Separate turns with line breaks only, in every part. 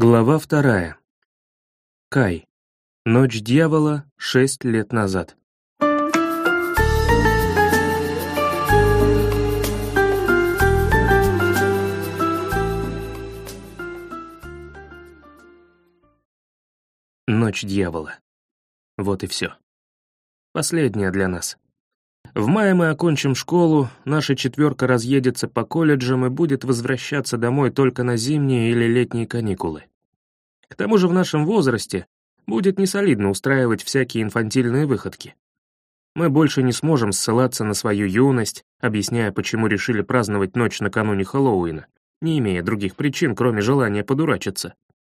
Глава вторая. Кай. Ночь дьявола шесть лет назад. Ночь дьявола. Вот и все. Последняя для нас. В мае мы окончим школу, наша четверка разъедется по колледжам и будет возвращаться домой только на зимние или летние каникулы. К тому же в нашем возрасте будет несолидно устраивать всякие инфантильные выходки. Мы больше не сможем ссылаться на свою юность, объясняя, почему решили праздновать ночь накануне Хэллоуина, не имея других причин, кроме желания подурачиться.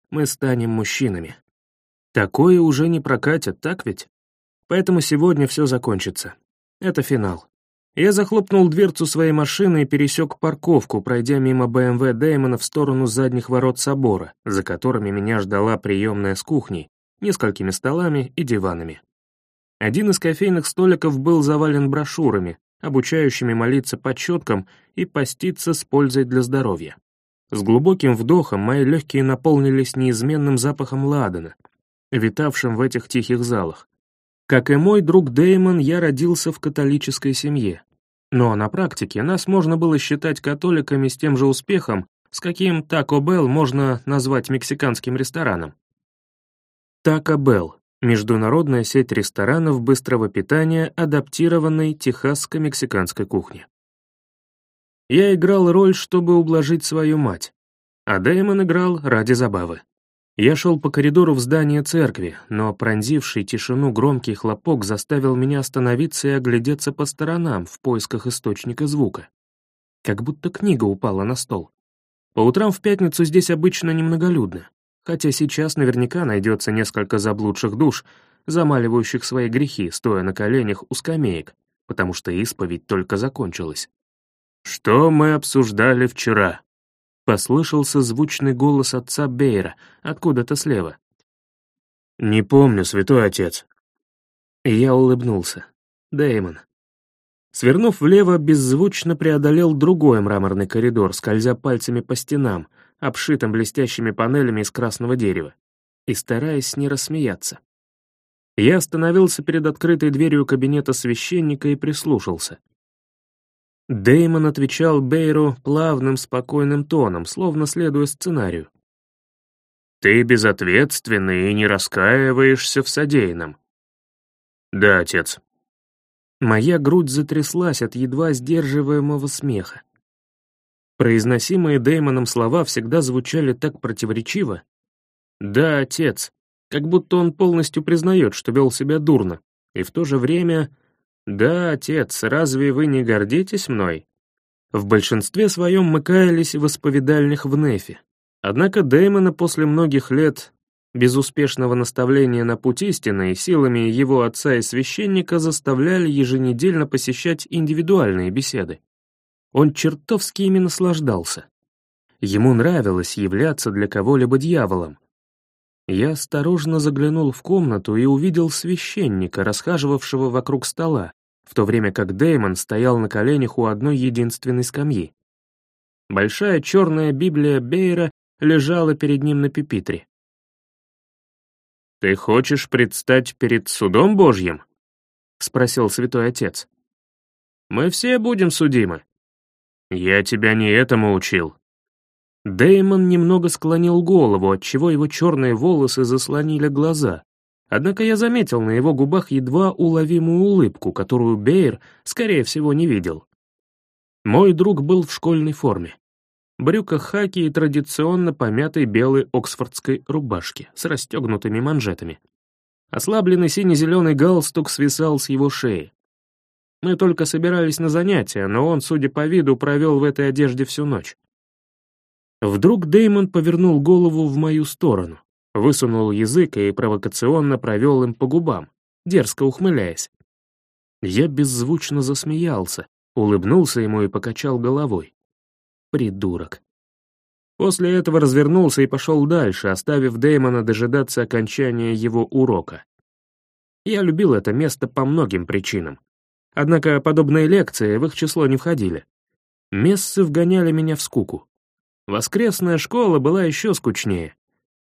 Мы станем мужчинами. Такое уже не прокатит, так ведь? Поэтому сегодня все закончится. Это финал. Я захлопнул дверцу своей машины и пересек парковку, пройдя мимо БМВ Дэймона в сторону задних ворот собора, за которыми меня ждала приемная с кухней, несколькими столами и диванами. Один из кофейных столиков был завален брошюрами, обучающими молиться по четкам и поститься с пользой для здоровья. С глубоким вдохом мои легкие наполнились неизменным запахом ладана, витавшим в этих тихих залах, как и мой друг Дэймон, я родился в католической семье. Но на практике нас можно было считать католиками с тем же успехом, с каким Taco Bell можно назвать мексиканским рестораном. Taco Bell — международная сеть ресторанов быстрого питания, адаптированной техасско-мексиканской кухне. Я играл роль, чтобы ублажить свою мать, а Дэймон играл ради забавы. Я шел по коридору в здание церкви, но пронзивший тишину громкий хлопок заставил меня остановиться и оглядеться по сторонам в поисках источника звука. Как будто книга упала на стол. По утрам в пятницу здесь обычно немноголюдно, хотя сейчас наверняка найдется несколько заблудших душ, замаливающих свои грехи, стоя на коленях у скамеек, потому что исповедь только закончилась. «Что мы обсуждали вчера?» Послышался звучный голос отца Бейра, откуда-то слева. «Не помню, святой отец». Я улыбнулся. Дэймон. Свернув влево, беззвучно преодолел другой мраморный коридор, скользя пальцами по стенам, обшитым блестящими панелями из красного дерева, и стараясь не рассмеяться. Я остановился перед открытой дверью кабинета священника и прислушался. Деймон отвечал Бейру плавным, спокойным тоном, словно следуя сценарию. «Ты безответственный и не раскаиваешься в содеянном». «Да, отец». Моя грудь затряслась от едва сдерживаемого смеха. Произносимые Деймоном слова всегда звучали так противоречиво. «Да, отец», как будто он полностью признает, что вел себя дурно, и в то же время «Да, отец, разве вы не гордитесь мной?» В большинстве своем мы каялись в исповедальных в Нефе. Однако Дэймона после многих лет безуспешного наставления на путь истины силами его отца и священника заставляли еженедельно посещать индивидуальные беседы. Он чертовски ими наслаждался. Ему нравилось являться для кого-либо дьяволом, я осторожно заглянул в комнату и увидел священника, расхаживавшего вокруг стола, в то время как Дэймон стоял на коленях у одной единственной скамьи. Большая черная Библия Бейра лежала перед ним на пепитре. «Ты хочешь предстать перед судом Божьим?» — спросил святой отец. «Мы все будем судимы». «Я тебя не этому учил», Дэймон немного склонил голову, отчего его черные волосы заслонили глаза. Однако я заметил на его губах едва уловимую улыбку, которую Бейр, скорее всего, не видел. Мой друг был в школьной форме. Брюка хаки и традиционно помятой белой оксфордской рубашке с расстегнутыми манжетами. Ослабленный сине-зеленый галстук свисал с его шеи. Мы только собирались на занятия, но он, судя по виду, провел в этой одежде всю ночь. Вдруг Деймон повернул голову в мою сторону, высунул язык и провокационно провел им по губам, дерзко ухмыляясь. Я беззвучно засмеялся, улыбнулся ему и покачал головой. Придурок. После этого развернулся и пошел дальше, оставив Дэймона дожидаться окончания его урока. Я любил это место по многим причинам. Однако подобные лекции в их число не входили. Мессы вгоняли меня в скуку. Воскресная школа была еще скучнее.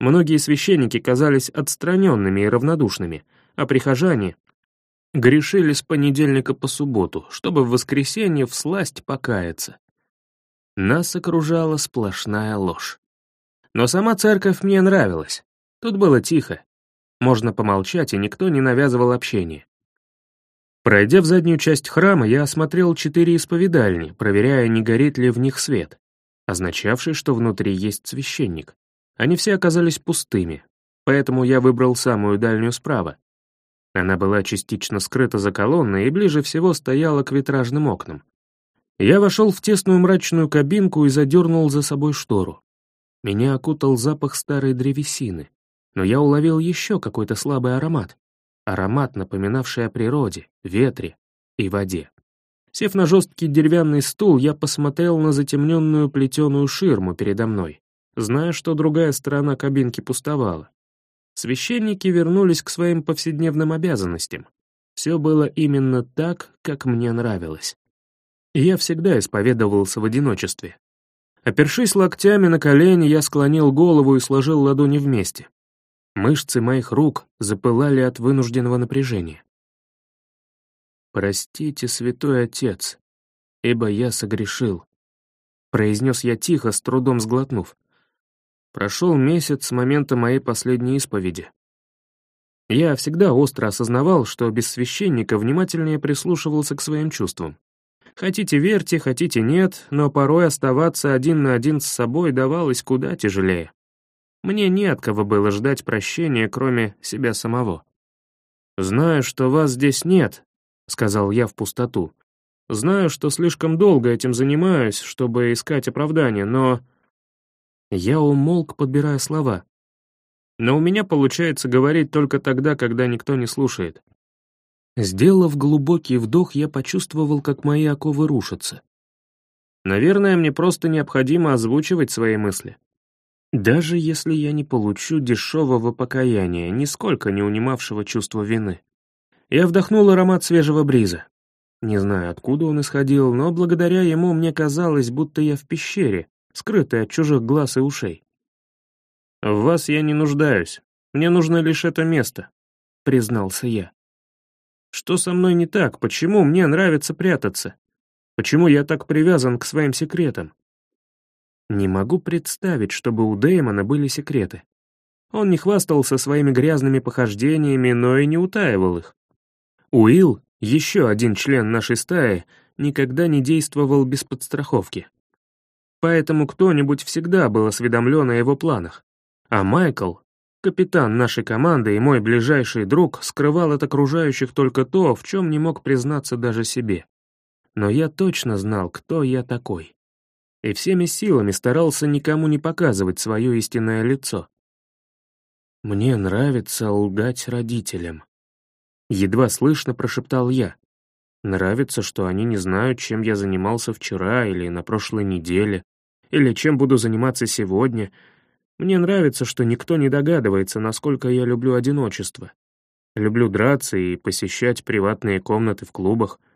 Многие священники казались отстраненными и равнодушными, а прихожане грешили с понедельника по субботу, чтобы в воскресенье всласть покаяться. Нас окружала сплошная ложь. Но сама церковь мне нравилась. Тут было тихо. Можно помолчать, и никто не навязывал общение. Пройдя в заднюю часть храма, я осмотрел четыре исповедальни, проверяя, не горит ли в них свет, означавший, что внутри есть священник. Они все оказались пустыми, поэтому я выбрал самую дальнюю справа. Она была частично скрыта за колонной и ближе всего стояла к витражным окнам. Я вошел в тесную мрачную кабинку и задернул за собой штору. Меня окутал запах старой древесины, но я уловил еще какой-то слабый аромат аромат, напоминавший о природе, ветре и воде. Сев на жесткий деревянный стул, я посмотрел на затемненную плетеную ширму передо мной, зная, что другая сторона кабинки пустовала. Священники вернулись к своим повседневным обязанностям. Все было именно так, как мне нравилось. я всегда исповедовался в одиночестве. Опершись локтями на колени, я склонил голову и сложил ладони вместе. Мышцы моих рук запылали от вынужденного напряжения. «Простите, святой отец, ибо я согрешил», — произнес я тихо, с трудом сглотнув. Прошел месяц с момента моей последней исповеди. Я всегда остро осознавал, что без священника внимательнее прислушивался к своим чувствам. Хотите верьте, хотите нет, но порой оставаться один на один с собой давалось куда тяжелее. Мне не от кого было ждать прощения, кроме себя самого. «Знаю, что вас здесь нет», — сказал я в пустоту. «Знаю, что слишком долго этим занимаюсь, чтобы искать оправдание, но...» Я умолк, подбирая слова. «Но у меня получается говорить только тогда, когда никто не слушает». Сделав глубокий вдох, я почувствовал, как мои оковы рушатся. Наверное, мне просто необходимо озвучивать свои мысли. Даже если я не получу дешевого покаяния, нисколько не унимавшего чувство вины. Я вдохнул аромат свежего бриза. Не знаю, откуда он исходил, но благодаря ему мне казалось, будто я в пещере, скрытой от чужих глаз и ушей. «В вас я не нуждаюсь. Мне нужно лишь это место», — признался я. «Что со мной не так? Почему мне нравится прятаться? Почему я так привязан к своим секретам? Не могу представить, чтобы у Дэймона были секреты. Он не хвастался своими грязными похождениями, но и не утаивал их. Уилл, еще один член нашей стаи, никогда не действовал без подстраховки. Поэтому кто-нибудь всегда был осведомлен о его планах. А Майкл, капитан нашей команды и мой ближайший друг, скрывал от окружающих только то, в чем не мог признаться даже себе. Но я точно знал, кто я такой и всеми силами старался никому не показывать свое истинное лицо. «Мне нравится лгать родителям», — едва слышно прошептал я. «Нравится, что они не знают, чем я занимался вчера или на прошлой неделе, или чем буду заниматься сегодня. Мне нравится, что никто не догадывается, насколько я люблю одиночество. Люблю драться и посещать приватные комнаты в клубах —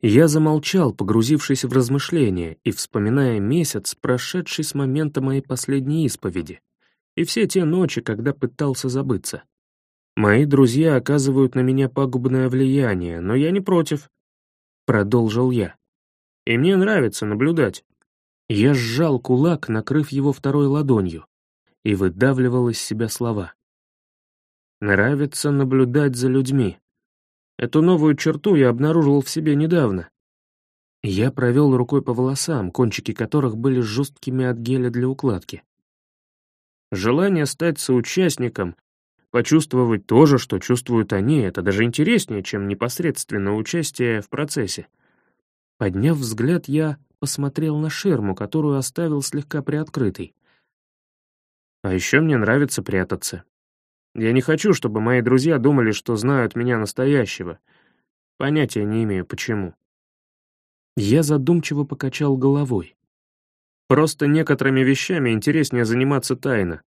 я замолчал, погрузившись в размышления и вспоминая месяц, прошедший с момента моей последней исповеди, и все те ночи, когда пытался забыться. Мои друзья оказывают на меня пагубное влияние, но я не против. Продолжил я. И мне нравится наблюдать. Я сжал кулак, накрыв его второй ладонью, и выдавливал из себя слова. Нравится наблюдать за людьми. Эту новую черту я обнаружил в себе недавно. Я провел рукой по волосам, кончики которых были жесткими от геля для укладки. Желание стать соучастником, почувствовать то же, что чувствуют они, это даже интереснее, чем непосредственно участие в процессе. Подняв взгляд, я посмотрел на ширму, которую оставил слегка приоткрытой. А еще мне нравится прятаться. Я не хочу, чтобы мои друзья думали, что знают меня настоящего. Понятия не имею, почему. Я задумчиво покачал головой. Просто некоторыми вещами интереснее заниматься тайно.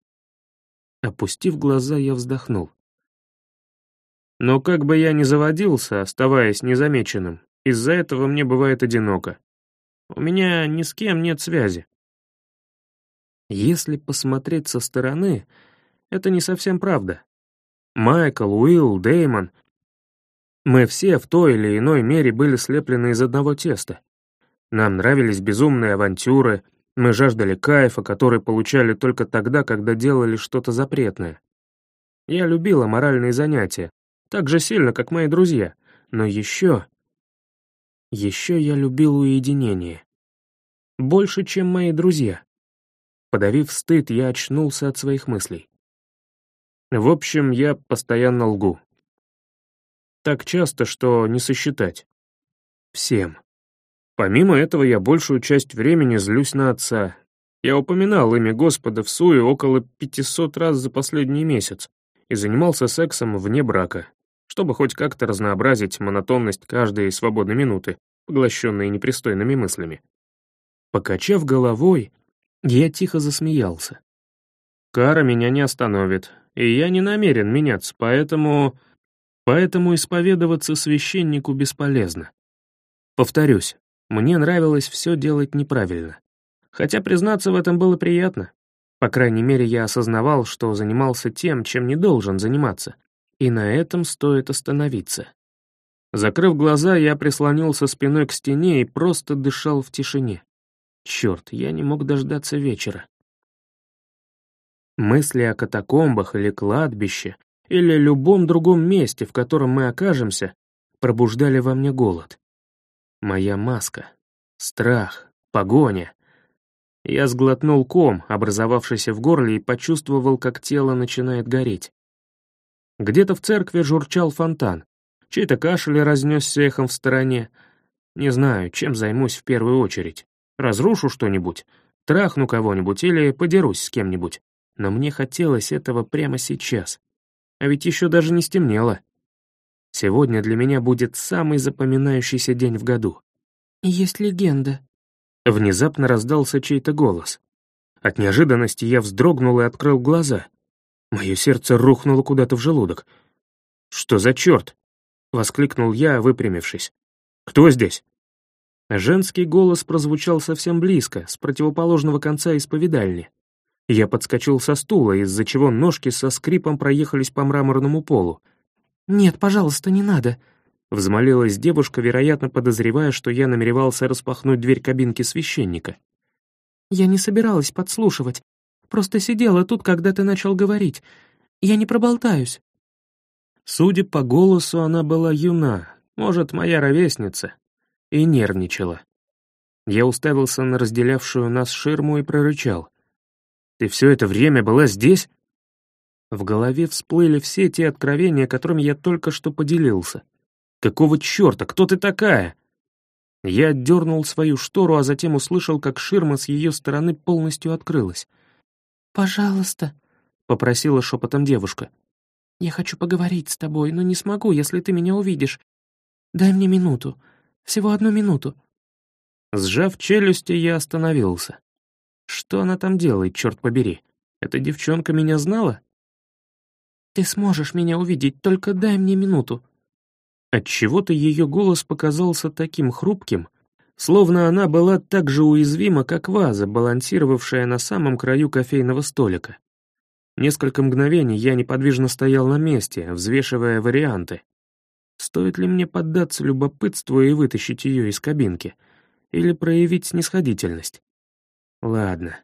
Опустив глаза, я вздохнул. Но как бы я ни заводился, оставаясь незамеченным, из-за этого мне бывает одиноко. У меня ни с кем нет связи. Если посмотреть со стороны, это не совсем правда. Майкл, Уилл, Дэймон — мы все в той или иной мере были слеплены из одного теста. Нам нравились безумные авантюры, мы жаждали кайфа, который получали только тогда, когда делали что-то запретное. Я любила моральные занятия, так же сильно, как мои друзья, но еще... Еще я любил уединение. Больше, чем мои друзья. Подавив стыд, я очнулся от своих мыслей. В общем, я постоянно лгу. Так часто, что не сосчитать. Всем. Помимо этого, я большую часть времени злюсь на отца. Я упоминал имя Господа в суе около 500 раз за последний месяц и занимался сексом вне брака, чтобы хоть как-то разнообразить монотонность каждой свободной минуты, поглощенной непристойными мыслями. Покачав головой, я тихо засмеялся. Кара меня не остановит, и я не намерен меняться, поэтому... Поэтому исповедоваться священнику бесполезно. Повторюсь, мне нравилось все делать неправильно. Хотя признаться в этом было приятно. По крайней мере, я осознавал, что занимался тем, чем не должен заниматься, и на этом стоит остановиться. Закрыв глаза, я прислонился спиной к стене и просто дышал в тишине. Черт, я не мог дождаться вечера. Мысли о катакомбах или кладбище, или любом другом месте, в котором мы окажемся, пробуждали во мне голод. Моя маска, страх, погоня. Я сглотнул ком, образовавшийся в горле, и почувствовал, как тело начинает гореть. Где-то в церкви журчал фонтан. Чей-то кашель разнесся эхом в стороне. Не знаю, чем займусь в первую очередь. Разрушу что-нибудь, трахну кого-нибудь или подерусь с кем-нибудь. Но мне хотелось этого прямо сейчас. А ведь еще даже не стемнело. Сегодня для меня будет самый запоминающийся день в году.
«Есть легенда».
Внезапно раздался чей-то голос. От неожиданности я вздрогнул и открыл глаза. Мое сердце рухнуло куда-то в желудок. «Что за черт?» — воскликнул я, выпрямившись. «Кто здесь?» Женский голос прозвучал совсем близко, с противоположного конца исповедальни. Я подскочил со стула, из-за чего ножки со скрипом проехались по мраморному полу.
«Нет, пожалуйста, не надо», —
взмолилась девушка, вероятно, подозревая, что я намеревался распахнуть дверь кабинки священника.
«Я не собиралась подслушивать. Просто сидела тут, когда ты начал говорить. Я не проболтаюсь».
Судя по голосу, она была юна, может, моя ровесница, и нервничала. Я уставился на разделявшую нас ширму и прорычал. «Ты все это время была здесь?» В голове всплыли все те откровения, которыми я только что поделился. «Какого черта? Кто ты такая?» Я отдернул свою штору, а затем услышал, как ширма с ее стороны полностью открылась.
«Пожалуйста», — попросила шепотом девушка. «Я хочу поговорить с тобой, но не смогу, если ты меня увидишь. Дай мне минуту. Всего одну минуту».
Сжав челюсти, я остановился. Что она там делает, черт побери? Эта девчонка меня знала?
«Ты сможешь меня увидеть, только дай мне минуту».
Отчего-то ее голос показался таким хрупким, словно она была так же уязвима, как ваза, балансировавшая на самом краю кофейного столика. Несколько мгновений я неподвижно стоял на месте, взвешивая варианты. Стоит ли мне поддаться любопытству и вытащить ее из кабинки? Или проявить снисходительность? Ладно.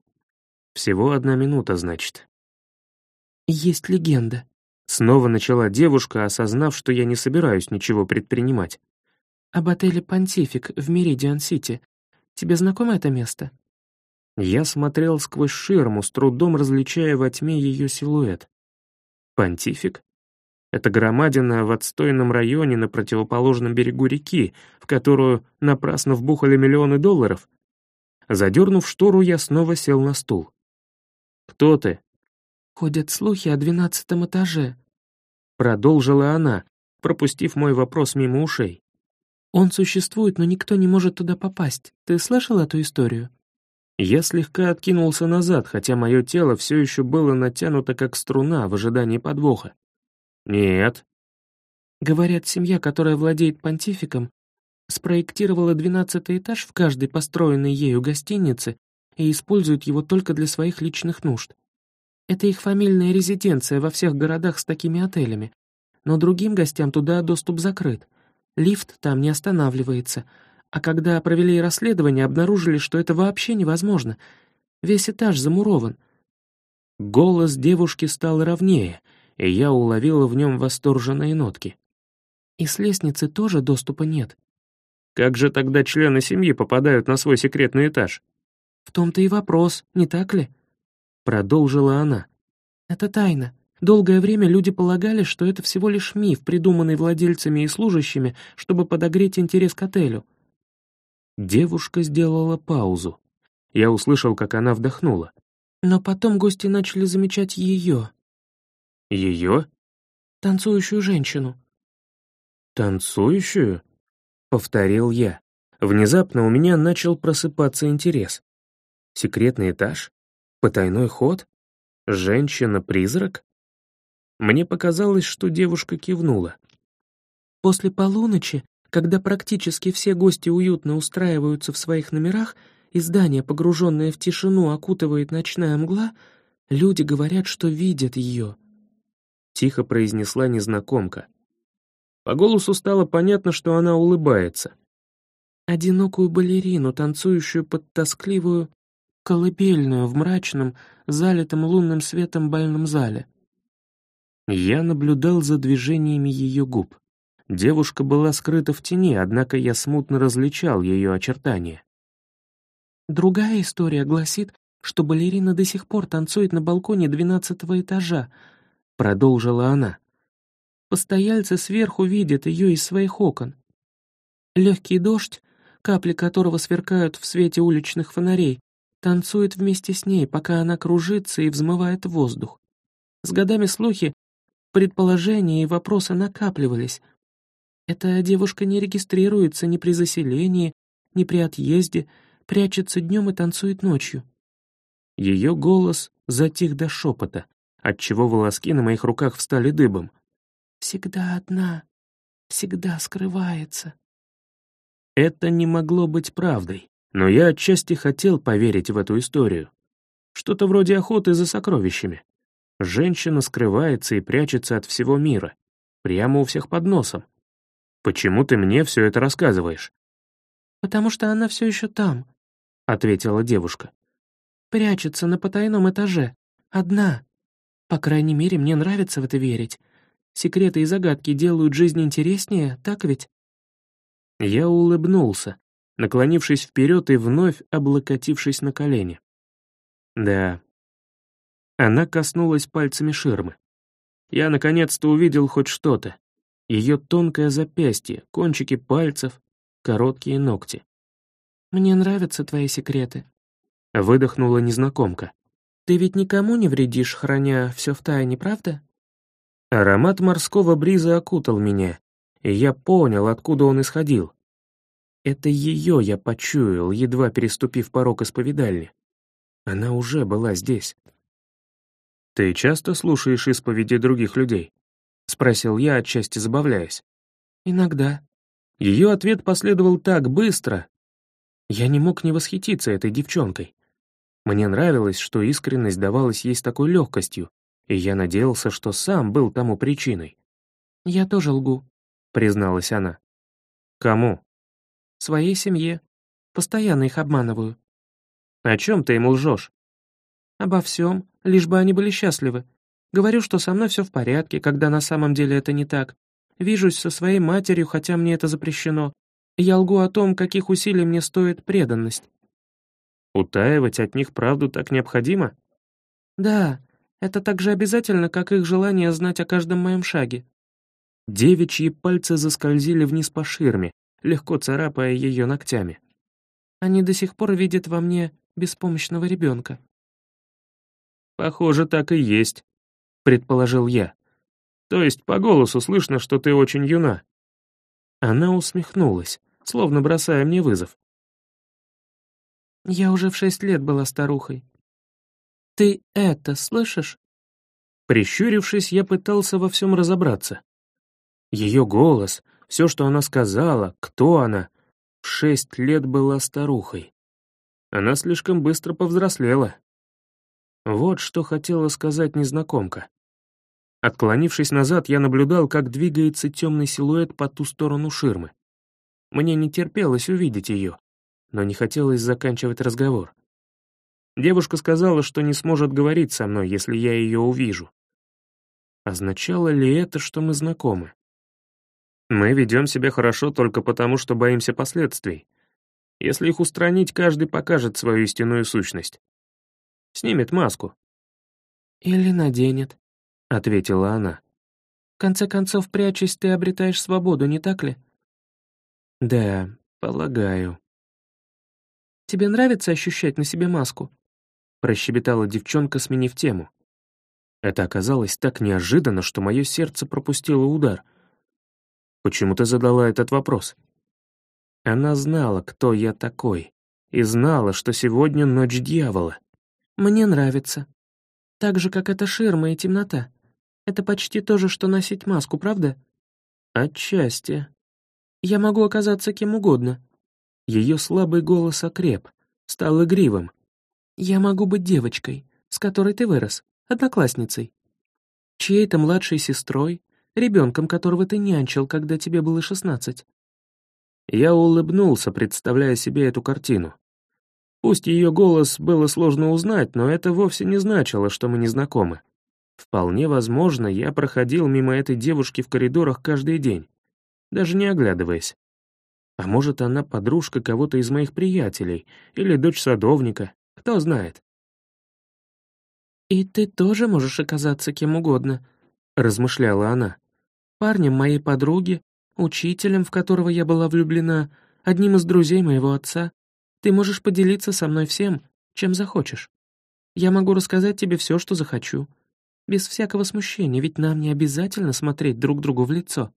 Всего одна минута, значит.
«Есть легенда».
Снова начала девушка, осознав, что я не собираюсь ничего предпринимать.
«Об отеле «Понтифик» в Меридиан-Сити. Тебе знакомо это место?»
Я смотрел сквозь ширму, с трудом различая во тьме ее силуэт. «Понтифик?» Это громадина в отстойном районе на противоположном берегу реки, в которую напрасно вбухали миллионы долларов. Задернув штору, я снова сел на стул. «Кто ты?»
«Ходят слухи о двенадцатом этаже», —
продолжила она, пропустив мой вопрос мимо ушей.
«Он существует, но никто не может туда попасть. Ты слышал эту историю?»
Я слегка откинулся назад, хотя мое тело все еще было натянуто как струна в ожидании подвоха. «Нет».
Говорят, семья, которая владеет понтификом, спроектировала двенадцатый этаж в каждой построенной ею гостинице и использует его только для своих личных нужд. Это их фамильная резиденция во всех городах с такими отелями. Но другим гостям туда доступ закрыт. Лифт там не останавливается. А когда провели расследование, обнаружили, что это вообще невозможно. Весь этаж замурован.
Голос девушки стал ровнее, и я уловила в нем восторженные нотки.
И с лестницы тоже доступа нет.
Как же тогда члены семьи попадают на свой секретный этаж?
В том-то и вопрос, не так ли?
Продолжила она.
Это тайна. Долгое время люди полагали, что это всего лишь миф, придуманный владельцами и служащими, чтобы подогреть интерес к отелю.
Девушка сделала паузу. Я услышал, как она вдохнула.
Но потом гости начали замечать ее.
Ее?
Танцующую женщину.
Танцующую? Повторил я. Внезапно у меня начал просыпаться интерес. Секретный этаж? Потайной ход? Женщина-призрак? Мне показалось, что девушка кивнула.
После полуночи, когда практически все гости уютно устраиваются в своих номерах, и здание, погруженное в тишину, окутывает ночная мгла, люди говорят, что видят ее.
Тихо произнесла незнакомка. По голосу стало понятно, что она улыбается.
Одинокую балерину, танцующую под тоскливую колыбельную в мрачном, залитом лунным светом бальном зале.
Я наблюдал за движениями ее губ. Девушка была скрыта в тени, однако я смутно различал ее очертания.
Другая история гласит, что балерина до сих пор танцует на балконе двенадцатого этажа, продолжила она. Постояльцы сверху видят ее из своих окон. Легкий дождь, капли которого сверкают в свете уличных фонарей, танцует вместе с ней, пока она кружится и взмывает воздух. С годами слухи Предположения и вопросы накапливались. Эта девушка не регистрируется ни при заселении, ни при отъезде, прячется днем и танцует ночью.
Ее голос затих до шепота, отчего волоски на моих руках встали дыбом.
«Всегда одна, всегда скрывается».
Это не могло быть правдой, но я отчасти хотел поверить в эту историю. Что-то вроде охоты за сокровищами. Женщина скрывается и прячется от всего мира, прямо у всех под носом. Почему ты мне все это рассказываешь?
«Потому что она все еще там», — ответила девушка. «Прячется на потайном этаже. Одна. По крайней мере, мне нравится в это верить. Секреты и загадки делают жизнь интереснее, так ведь?»
Я улыбнулся, наклонившись вперед и вновь облокотившись на колени. Да, она коснулась пальцами ширмы. Я наконец-то увидел хоть что-то. Ее тонкое запястье, кончики пальцев, короткие ногти.
«Мне нравятся твои секреты», —
выдохнула незнакомка.
«Ты ведь никому не вредишь, храня все в тайне, правда?»
Аромат морского бриза окутал меня, и я понял, откуда он исходил. Это ее я почуял, едва переступив порог исповедальни. Она уже была здесь. «Ты часто слушаешь исповеди других людей?» — спросил я, отчасти забавляясь.
«Иногда».
Ее ответ последовал так быстро. Я не мог не восхититься этой девчонкой. Мне нравилось, что искренность давалась ей с такой легкостью, и я надеялся, что сам был тому причиной.
«Я тоже лгу», — призналась она.
«Кому?»
«Своей семье. Постоянно их обманываю».
«О чем ты им лжешь?»
«Обо всем, лишь бы они были счастливы. Говорю, что со мной все в порядке, когда на самом деле это не так. Вижусь со своей матерью, хотя мне это запрещено. Я лгу о том, каких усилий мне стоит преданность.
Утаивать от них правду так необходимо?
Да, это так же обязательно, как их желание знать о каждом моем шаге.
Девичьи пальцы заскользили вниз по ширме, легко царапая ее ногтями.
Они до сих пор видят во мне беспомощного ребенка.
«Похоже, так и есть», — предположил я. «То есть по голосу слышно, что ты очень юна». Она усмехнулась, словно бросая мне вызов.
«Я уже в шесть лет была старухой. Ты это слышишь?»
Прищурившись, я пытался во всем разобраться. Ее голос, все, что она сказала, кто она, в шесть лет была старухой. Она слишком быстро повзрослела. Вот что хотела сказать незнакомка. Отклонившись назад, я наблюдал, как двигается темный силуэт по ту сторону ширмы. Мне не терпелось увидеть ее, но не хотелось заканчивать разговор. Девушка сказала, что не сможет говорить со мной, если я ее увижу. Означало ли это, что мы знакомы? Мы ведем себя хорошо только потому, что боимся последствий. Если их устранить, каждый покажет свою истинную сущность. Снимет маску.
«Или наденет», — ответила она. «В конце концов, прячась, ты обретаешь свободу, не так ли?»
«Да, полагаю».
«Тебе нравится ощущать на себе маску?» — прощебетала девчонка, сменив тему.
Это оказалось так неожиданно, что мое сердце пропустило удар. «Почему ты задала этот вопрос?» Она знала, кто я такой, и знала, что сегодня ночь дьявола.
«Мне нравится. Так же, как эта ширма и темнота. Это почти то же, что носить маску, правда?»
«Отчасти».
«Я могу оказаться кем угодно».
Ее слабый голос окреп, стал игривым.
«Я могу быть девочкой, с которой ты вырос, одноклассницей. Чьей-то младшей сестрой, ребенком, которого ты нянчил, когда тебе было шестнадцать».
Я улыбнулся, представляя себе эту картину. Пусть ее голос было сложно узнать, но это вовсе не значило, что мы не знакомы. Вполне возможно, я проходил мимо этой девушки в коридорах каждый день, даже не оглядываясь. А может, она подружка кого-то из моих приятелей или дочь садовника, кто знает.
«И ты тоже можешь оказаться кем угодно», — размышляла она. «Парнем моей подруги, учителем, в которого я была влюблена, одним из друзей моего отца, ты можешь поделиться со мной всем, чем захочешь. Я могу рассказать тебе все, что захочу. Без всякого смущения, ведь нам не обязательно смотреть друг другу в лицо».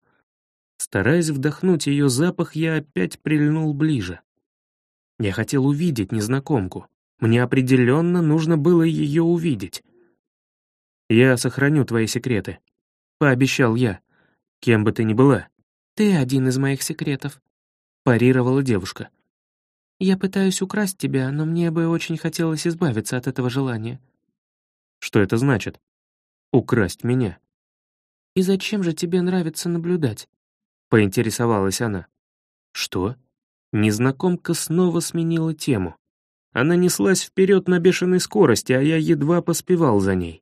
Стараясь вдохнуть ее запах, я опять прильнул ближе. Я хотел увидеть незнакомку. Мне определенно нужно было ее увидеть. «Я сохраню твои секреты», — пообещал я, кем бы ты ни была.
«Ты один из моих секретов», — парировала девушка. Я пытаюсь украсть тебя, но мне бы очень хотелось избавиться от этого желания».
«Что это значит? Украсть меня?»
«И зачем же тебе нравится наблюдать?»
— поинтересовалась она. «Что?» Незнакомка снова сменила тему. Она неслась вперед на бешеной скорости, а я едва поспевал за ней.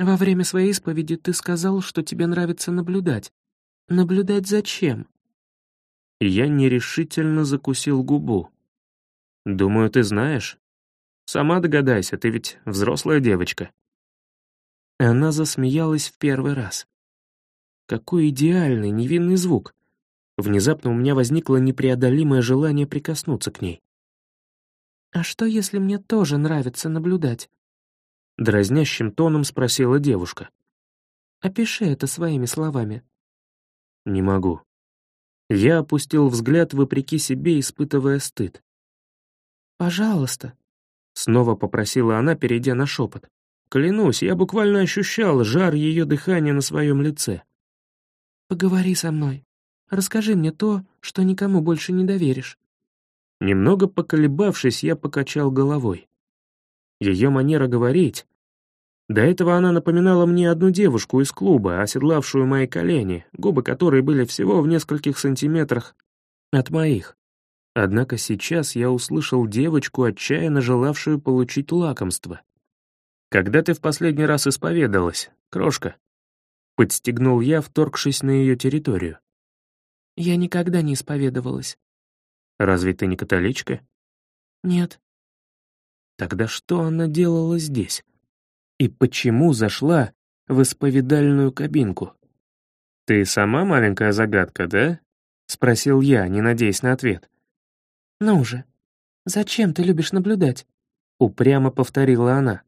«Во время своей исповеди ты сказал, что тебе нравится наблюдать. Наблюдать зачем?»
Я нерешительно закусил губу. «Думаю, ты знаешь. Сама догадайся, ты ведь взрослая девочка». Она засмеялась в первый раз. Какой идеальный, невинный звук. Внезапно у меня возникло непреодолимое желание прикоснуться к ней.
«А что, если мне тоже нравится наблюдать?»
Дразнящим тоном спросила девушка.
«Опиши это своими словами».
«Не могу. Я опустил взгляд вопреки себе, испытывая стыд.
«Пожалуйста», —
снова попросила она, перейдя на шепот. Клянусь, я буквально ощущал жар ее дыхания на своем лице.
«Поговори со мной. Расскажи мне то, что никому больше не доверишь».
Немного поколебавшись, я покачал головой. Ее манера говорить, до этого она напоминала мне одну девушку из клуба, оседлавшую мои колени, губы которой были всего в нескольких сантиметрах от моих. Однако сейчас я услышал девочку, отчаянно желавшую получить лакомство. «Когда ты в последний раз исповедалась, крошка?» Подстегнул я, вторгшись на ее территорию.
«Я никогда не исповедовалась».
«Разве ты не католичка?»
«Нет».
«Тогда что она делала здесь?» И почему зашла в исповедальную кабинку? «Ты сама маленькая загадка, да?» — спросил я, не надеясь на ответ.
«Ну же, зачем ты любишь наблюдать?»
— упрямо повторила она.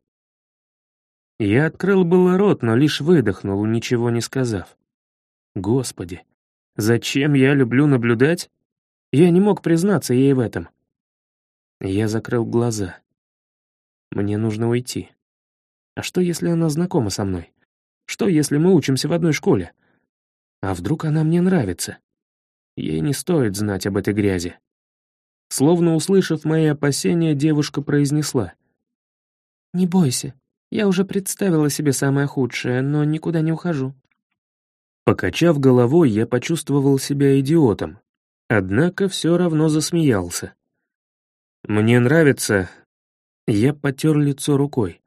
Я открыл было рот, но лишь выдохнул, ничего не сказав. Господи, зачем я люблю наблюдать? Я не мог признаться ей в этом. Я закрыл глаза. Мне нужно уйти. А что, если она знакома со мной? Что, если мы учимся в одной школе? А вдруг она мне нравится? Ей не стоит знать об этой грязи. Словно услышав мои опасения, девушка произнесла.
«Не бойся. Я уже представила себе самое худшее, но никуда не ухожу».
Покачав головой, я почувствовал себя идиотом, однако все равно засмеялся. «Мне нравится...» Я потер лицо рукой.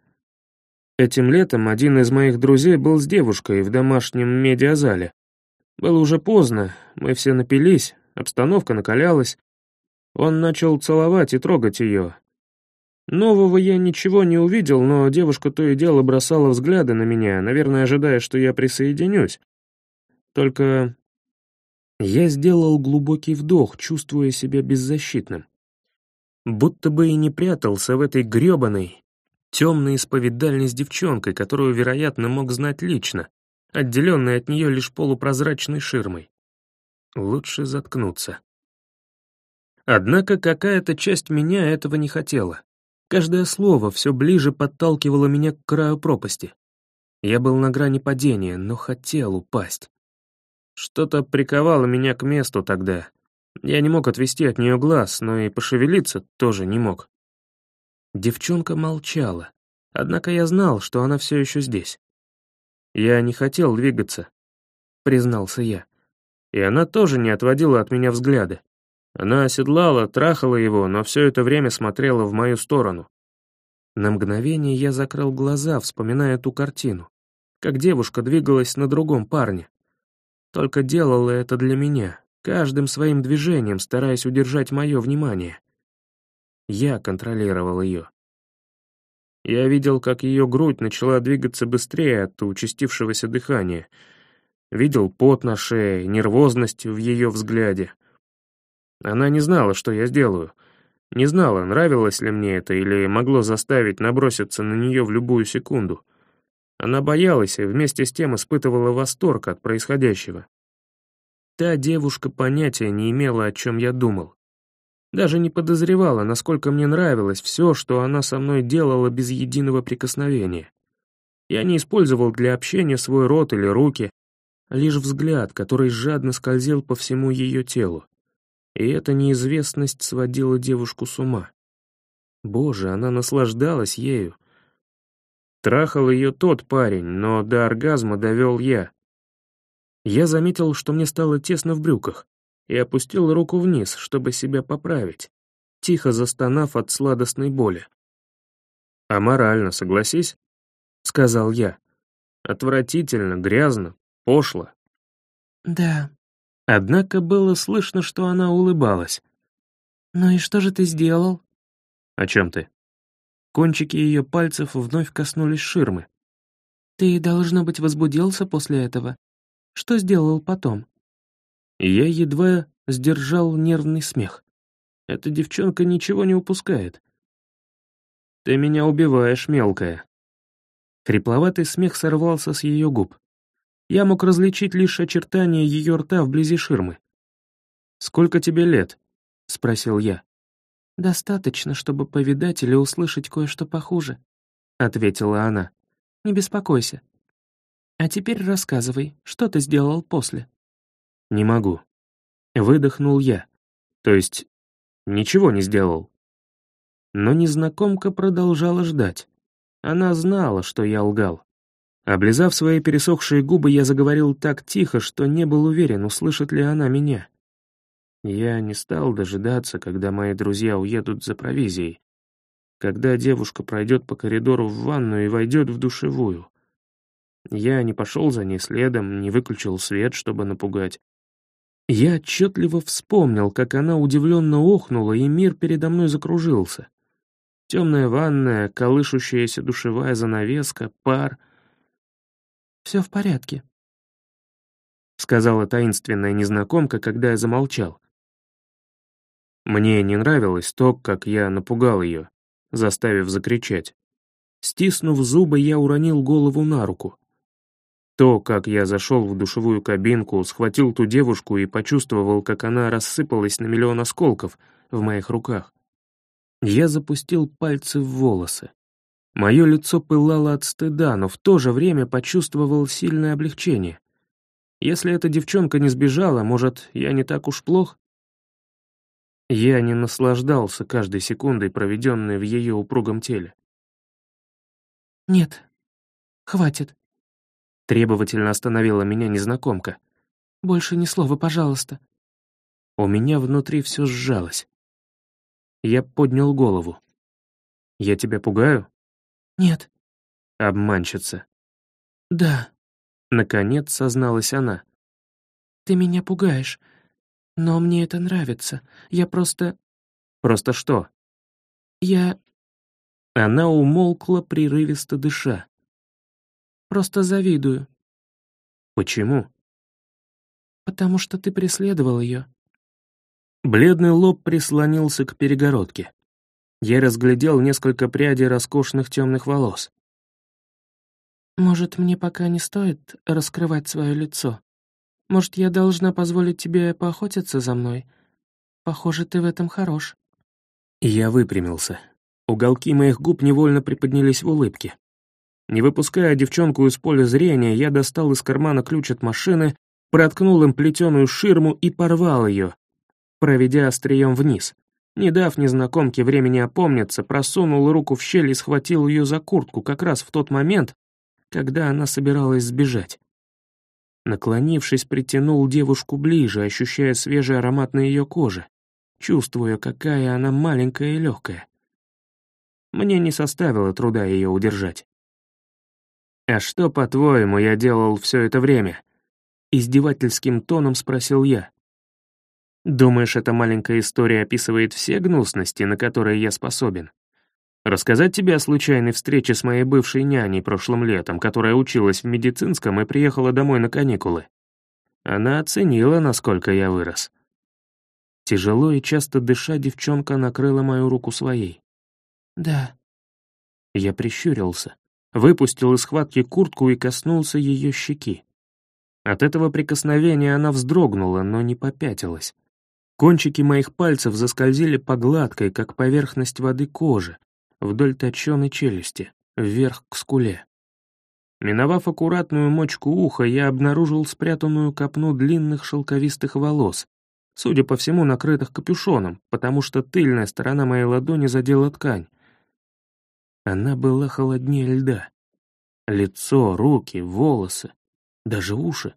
Этим летом один из моих друзей был с девушкой в домашнем медиазале. Было уже поздно, мы все напились, обстановка накалялась. Он начал целовать и трогать ее. Нового я ничего не увидел, но девушка то и дело бросала взгляды на меня, наверное, ожидая, что я присоединюсь. Только я сделал глубокий вдох, чувствуя себя беззащитным. Будто бы и не прятался в этой грёбаной, темной исповедальной с девчонкой, которую, вероятно, мог знать лично, отделенной от нее лишь полупрозрачной ширмой. Лучше заткнуться. Однако какая-то часть меня этого не хотела. Каждое слово все ближе подталкивало меня к краю пропасти. Я был на грани падения, но хотел упасть. Что-то приковало меня к месту тогда. Я не мог отвести от нее глаз, но и пошевелиться тоже не мог. Девчонка молчала, однако я знал, что она все еще здесь. Я не хотел двигаться, признался я. И она тоже не отводила от меня взгляда. Она оседлала, трахала его, но все это время смотрела в мою сторону. На мгновение я закрыл глаза, вспоминая ту картину, как девушка двигалась на другом парне. Только делала это для меня, каждым своим движением стараясь удержать мое внимание. Я контролировал ее. Я видел, как ее грудь начала двигаться быстрее от участившегося дыхания. Видел пот на шее, нервозность в ее взгляде. Она не знала, что я сделаю. Не знала, нравилось ли мне это или могло заставить наброситься на нее в любую секунду. Она боялась и вместе с тем испытывала восторг от происходящего. Та девушка понятия не имела, о чем я думал. Даже не подозревала, насколько мне нравилось все, что она со мной делала без единого прикосновения. Я не использовал для общения свой рот или руки, лишь взгляд, который жадно скользил по всему ее телу. И эта неизвестность сводила девушку с ума. Боже, она наслаждалась ею. Трахал ее тот парень, но до оргазма довел я. Я заметил, что мне стало тесно в брюках и опустил руку вниз, чтобы себя поправить, тихо застонав от сладостной боли. «Аморально, согласись?» — сказал я. «Отвратительно, грязно, пошло».
«Да».
Однако было слышно, что она улыбалась.
«Ну и что же ты сделал?»
«О чем ты?» Кончики ее пальцев вновь коснулись ширмы.
«Ты, должно быть, возбудился после этого. Что сделал потом?»
Я едва сдержал нервный смех. Эта девчонка ничего не упускает. «Ты меня убиваешь, мелкая». Хрипловатый смех сорвался с ее губ. Я мог различить лишь очертания ее рта вблизи ширмы. «Сколько тебе лет?» — спросил я.
«Достаточно, чтобы повидать или услышать кое-что похуже», — ответила она. «Не беспокойся. А теперь рассказывай, что ты сделал после?»
«Не могу». Выдохнул я. То есть, ничего не сделал. Но незнакомка продолжала ждать. Она знала, что я лгал. Облизав свои пересохшие губы, я заговорил так тихо, что не был уверен, услышит ли она меня. Я не стал дожидаться, когда мои друзья уедут за провизией. Когда девушка пройдет по коридору в ванную и войдет в душевую. Я не пошел за ней следом, не выключил свет, чтобы напугать. Я отчетливо вспомнил, как она удивленно охнула, и мир передо мной закружился. Темная ванная, колышущаяся душевая занавеска, пар.
«Все в порядке», —
сказала таинственная незнакомка, когда я замолчал. Мне не нравилось то, как я напугал ее, заставив закричать. Стиснув зубы, я уронил голову на руку. То, как я зашел в душевую кабинку, схватил ту девушку и почувствовал, как она рассыпалась на миллион осколков в моих руках. Я запустил пальцы в волосы. Мое лицо пылало от стыда, но в то же время почувствовал сильное облегчение. Если эта девчонка не сбежала, может, я не так уж плох? Я не наслаждался каждой секундой, проведенной в ее упругом теле.
«Нет, хватит», —
требовательно остановила меня незнакомка.
«Больше ни слова, пожалуйста».
У меня внутри все сжалось. Я поднял голову. «Я тебя пугаю?»
«Нет».
«Обманщица».
«Да».
Наконец созналась она.
«Ты меня пугаешь, но мне это нравится. Я просто...»
«Просто что?»
«Я...»
Она умолкла, прерывисто дыша.
«Просто завидую».
«Почему?»
«Потому что ты преследовал ее».
Бледный лоб прислонился к перегородке. Я разглядел несколько прядей роскошных темных волос.
«Может, мне пока не стоит раскрывать свое лицо? Может, я должна позволить тебе поохотиться за мной? Похоже, ты в этом хорош».
Я выпрямился. Уголки моих губ невольно приподнялись в улыбке. Не выпуская девчонку из поля зрения, я достал из кармана ключ от машины, проткнул им плетеную ширму и порвал ее, проведя острием вниз. Не дав незнакомке времени опомниться, просунул руку в щель и схватил ее за куртку как раз в тот момент, когда она собиралась сбежать. Наклонившись, притянул девушку ближе, ощущая свежий аромат на ее коже, чувствуя, какая она маленькая и легкая. Мне не составило труда ее удержать. «А что, по-твоему, я делал все это время?» Издевательским тоном спросил я. Думаешь, эта маленькая история описывает все гнусности, на которые я способен? Рассказать тебе о случайной встрече с моей бывшей няней прошлым летом, которая училась в медицинском и приехала домой на каникулы. Она оценила, насколько я вырос. Тяжело и часто дыша, девчонка накрыла мою руку своей.
«Да».
Я прищурился, выпустил из схватки куртку и коснулся ее щеки. От этого прикосновения она вздрогнула, но не попятилась. Кончики моих пальцев заскользили по гладкой, как поверхность воды кожи, вдоль точеной челюсти, вверх к скуле. Миновав аккуратную мочку уха, я обнаружил спрятанную копну длинных шелковистых волос, судя по всему, накрытых капюшоном, потому что тыльная сторона моей ладони задела ткань. Она была холоднее льда. Лицо, руки, волосы, даже уши.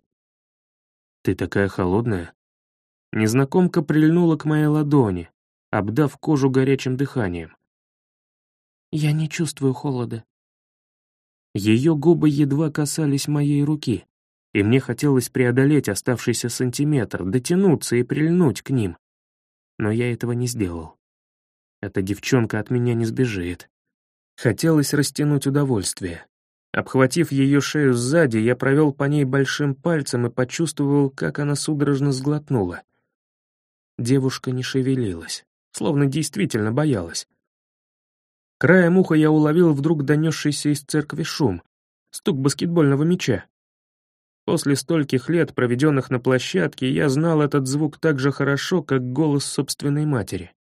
«Ты такая холодная», Незнакомка прильнула к моей ладони, обдав кожу горячим дыханием.
«Я не чувствую холода».
Ее губы едва касались моей руки, и мне хотелось преодолеть оставшийся сантиметр, дотянуться и прильнуть к ним. Но я этого не сделал. Эта девчонка от меня не сбежит. Хотелось растянуть удовольствие. Обхватив ее шею сзади, я провел по ней большим пальцем и почувствовал, как она судорожно сглотнула. Девушка не шевелилась, словно действительно боялась. Краем уха я уловил вдруг донесшийся из церкви шум, стук баскетбольного мяча. После стольких лет, проведенных на площадке, я знал этот звук так же хорошо, как голос собственной матери.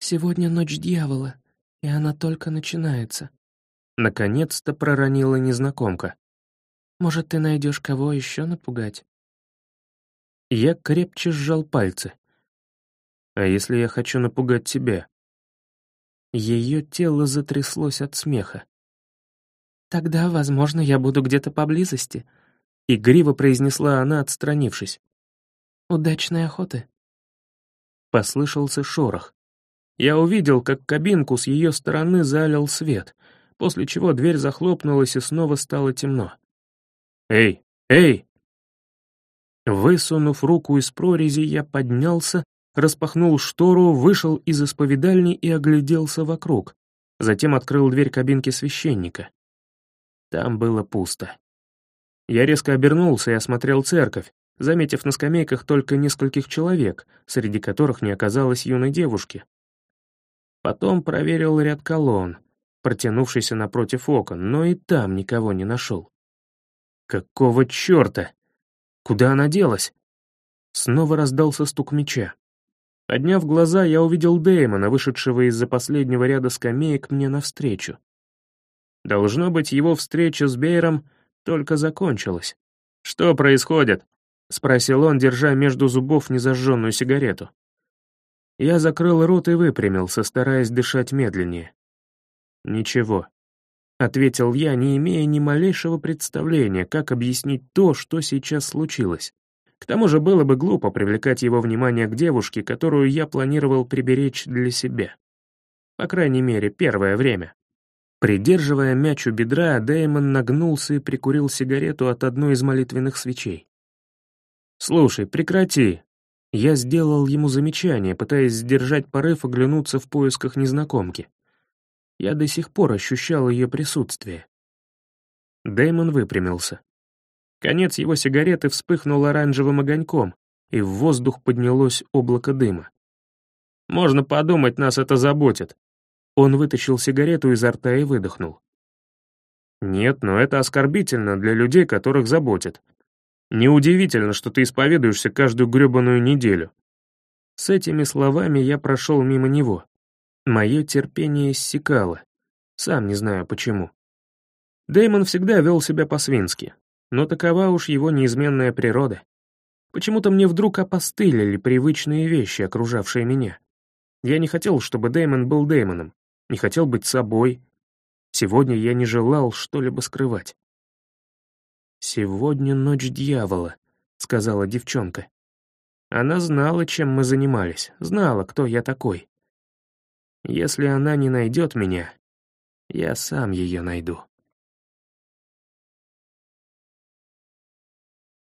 «Сегодня ночь дьявола, и она только начинается», —
наконец-то проронила незнакомка.
«Может, ты найдешь кого еще напугать?»
Я крепче сжал пальцы. «А если я хочу напугать тебя?» Ее тело затряслось от смеха.
«Тогда, возможно, я буду где-то поблизости», —
игриво произнесла она, отстранившись.
«Удачной охоты».
Послышался шорох. Я увидел, как кабинку с ее стороны залил свет, после чего дверь захлопнулась и снова стало темно. «Эй, эй!» Высунув руку из прорези, я поднялся, распахнул штору, вышел из исповедальни и огляделся вокруг. Затем открыл дверь кабинки священника. Там было пусто. Я резко обернулся и осмотрел церковь, заметив на скамейках только нескольких человек, среди которых не оказалось юной девушки. Потом проверил ряд колонн, протянувшийся напротив окон, но и там никого не нашел. Какого черта? Куда она делась? Снова раздался стук меча. Подняв глаза, я увидел Дэймона, вышедшего из-за последнего ряда скамеек мне навстречу. Должно быть, его встреча с Бейром только закончилась. «Что происходит?» — спросил он, держа между зубов незажженную сигарету. Я закрыл рот и выпрямился, стараясь дышать медленнее. «Ничего», — ответил я, не имея ни малейшего представления, как объяснить то, что сейчас случилось. К тому же было бы глупо привлекать его внимание к девушке, которую я планировал приберечь для себя. По крайней мере, первое время. Придерживая мяч у бедра, Дэймон нагнулся и прикурил сигарету от одной из молитвенных свечей. «Слушай, прекрати!» Я сделал ему замечание, пытаясь сдержать порыв оглянуться в поисках незнакомки. Я до сих пор ощущал ее присутствие. Дэймон выпрямился. Конец его сигареты вспыхнул оранжевым огоньком, и в воздух поднялось облако дыма. «Можно подумать, нас это заботит», он вытащил сигарету изо рта и выдохнул. «Нет, но это оскорбительно для людей, которых заботит. Неудивительно, что ты исповедуешься каждую грёбаную неделю». С этими словами я прошел мимо него. Мое терпение иссякало. Сам не знаю почему. Дэймон всегда вел себя по-свински, но такова уж его неизменная природа. Почему-то мне вдруг опостылили привычные вещи, окружавшие меня. Я не хотел, чтобы Дэймон был Дэймоном не хотел быть собой. Сегодня я не желал что-либо скрывать. «Сегодня ночь дьявола», — сказала девчонка. Она знала, чем мы занимались, знала, кто я такой. Если она не найдет меня, я сам ее найду.